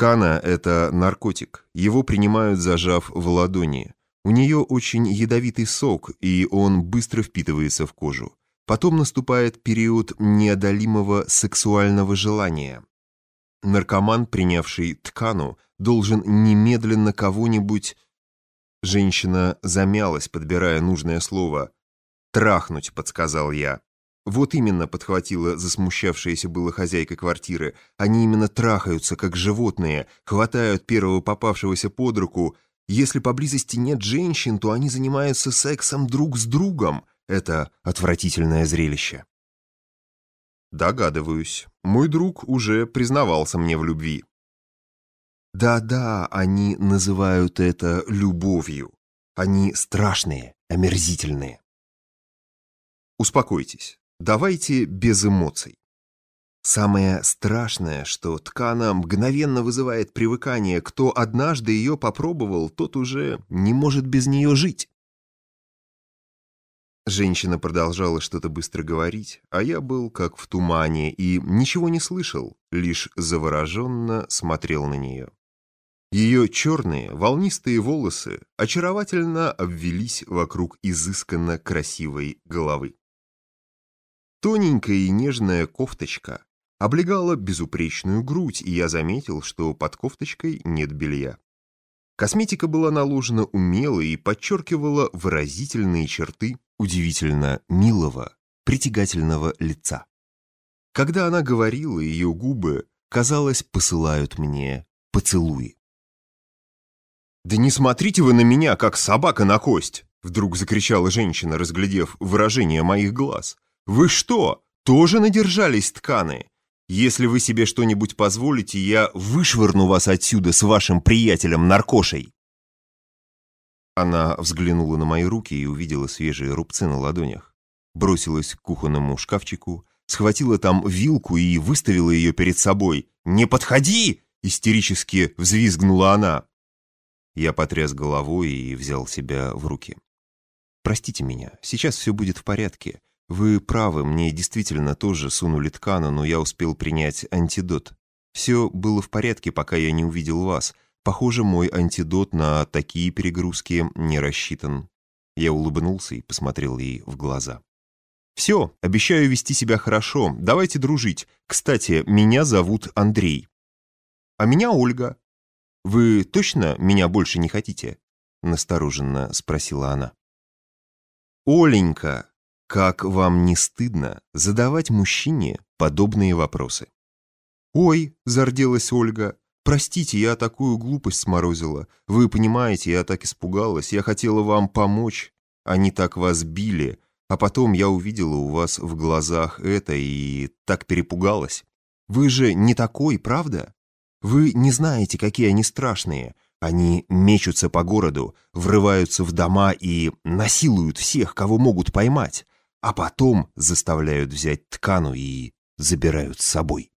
Ткана – это наркотик. Его принимают, зажав в ладони. У нее очень ядовитый сок, и он быстро впитывается в кожу. Потом наступает период неодолимого сексуального желания. Наркоман, принявший ткану, должен немедленно кого-нибудь... Женщина замялась, подбирая нужное слово. «Трахнуть», — подсказал я. Вот именно подхватила засмущавшаяся была хозяйка квартиры. Они именно трахаются, как животные, хватают первого попавшегося под руку. Если поблизости нет женщин, то они занимаются сексом друг с другом. Это отвратительное зрелище. Догадываюсь. Мой друг уже признавался мне в любви. Да-да, они называют это любовью. Они страшные, омерзительные. Успокойтесь. Давайте без эмоций. Самое страшное, что ткана мгновенно вызывает привыкание. Кто однажды ее попробовал, тот уже не может без нее жить. Женщина продолжала что-то быстро говорить, а я был как в тумане и ничего не слышал, лишь завороженно смотрел на нее. Ее черные, волнистые волосы очаровательно обвелись вокруг изысканно красивой головы. Тоненькая и нежная кофточка облегала безупречную грудь, и я заметил, что под кофточкой нет белья. Косметика была наложена умело и подчеркивала выразительные черты удивительно милого, притягательного лица. Когда она говорила, ее губы, казалось, посылают мне поцелуи. «Да не смотрите вы на меня, как собака на кость!» Вдруг закричала женщина, разглядев выражение моих глаз. Вы что, тоже надержались тканы? Если вы себе что-нибудь позволите, я вышвырну вас отсюда с вашим приятелем-наркошей. Она взглянула на мои руки и увидела свежие рубцы на ладонях. Бросилась к кухонному шкафчику, схватила там вилку и выставила ее перед собой. «Не подходи!» — истерически взвизгнула она. Я потряс головой и взял себя в руки. «Простите меня, сейчас все будет в порядке. Вы правы, мне действительно тоже сунули ткану, но я успел принять антидот. Все было в порядке, пока я не увидел вас. Похоже, мой антидот на такие перегрузки не рассчитан. Я улыбнулся и посмотрел ей в глаза. «Все, обещаю вести себя хорошо. Давайте дружить. Кстати, меня зовут Андрей». «А меня Ольга». «Вы точно меня больше не хотите?» Настороженно спросила она. «Оленька», как вам не стыдно задавать мужчине подобные вопросы? «Ой», — зарделась Ольга, — «простите, я такую глупость сморозила. Вы понимаете, я так испугалась, я хотела вам помочь. Они так вас били, а потом я увидела у вас в глазах это и так перепугалась. Вы же не такой, правда? Вы не знаете, какие они страшные. Они мечутся по городу, врываются в дома и насилуют всех, кого могут поймать а потом заставляют взять ткану и забирают с собой.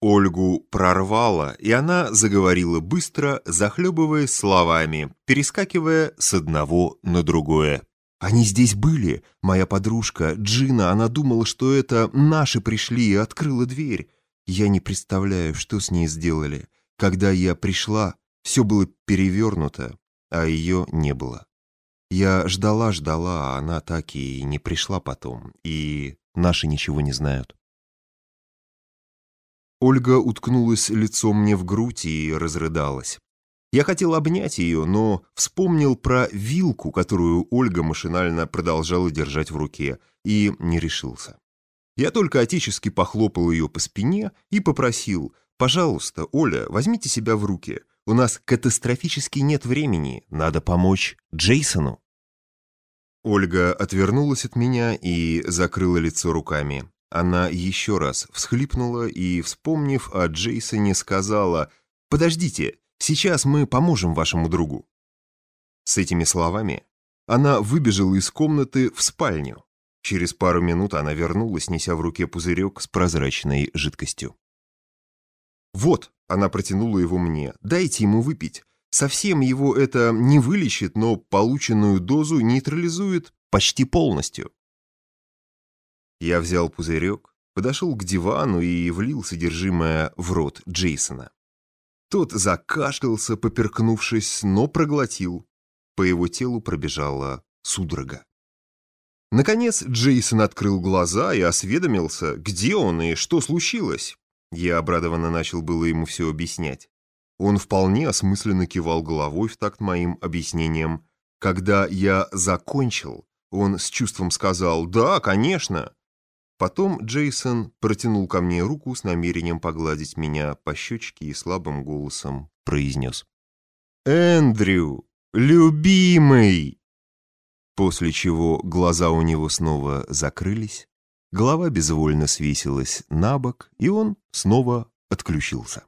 Ольгу прорвало, и она заговорила быстро, захлебываясь словами, перескакивая с одного на другое. «Они здесь были. Моя подружка Джина, она думала, что это наши пришли и открыла дверь. Я не представляю, что с ней сделали. Когда я пришла, все было перевернуто, а ее не было. Я ждала-ждала, а она так и не пришла потом, и наши ничего не знают. Ольга уткнулась лицом мне в грудь и разрыдалась. Я хотел обнять ее, но вспомнил про вилку, которую Ольга машинально продолжала держать в руке, и не решился. Я только отечески похлопал ее по спине и попросил, «Пожалуйста, Оля, возьмите себя в руки, у нас катастрофически нет времени, надо помочь Джейсону. Ольга отвернулась от меня и закрыла лицо руками. Она еще раз всхлипнула и, вспомнив о Джейсоне, сказала «Подождите, сейчас мы поможем вашему другу». С этими словами она выбежала из комнаты в спальню. Через пару минут она вернулась, неся в руке пузырек с прозрачной жидкостью. «Вот», — она протянула его мне, — «дайте ему выпить. Совсем его это не вылечит, но полученную дозу нейтрализует почти полностью». Я взял пузырек, подошел к дивану и влил содержимое в рот Джейсона. Тот закашлялся, поперкнувшись, но проглотил. По его телу пробежала судорога. Наконец Джейсон открыл глаза и осведомился, где он и что случилось. Я обрадованно начал было ему все объяснять. Он вполне осмысленно кивал головой в такт моим объяснениям. Когда я закончил, он с чувством сказал «Да, конечно». Потом Джейсон протянул ко мне руку с намерением погладить меня по щечке и слабым голосом произнес «Эндрю, любимый!» После чего глаза у него снова закрылись, голова безвольно свесилась на бок, и он снова отключился.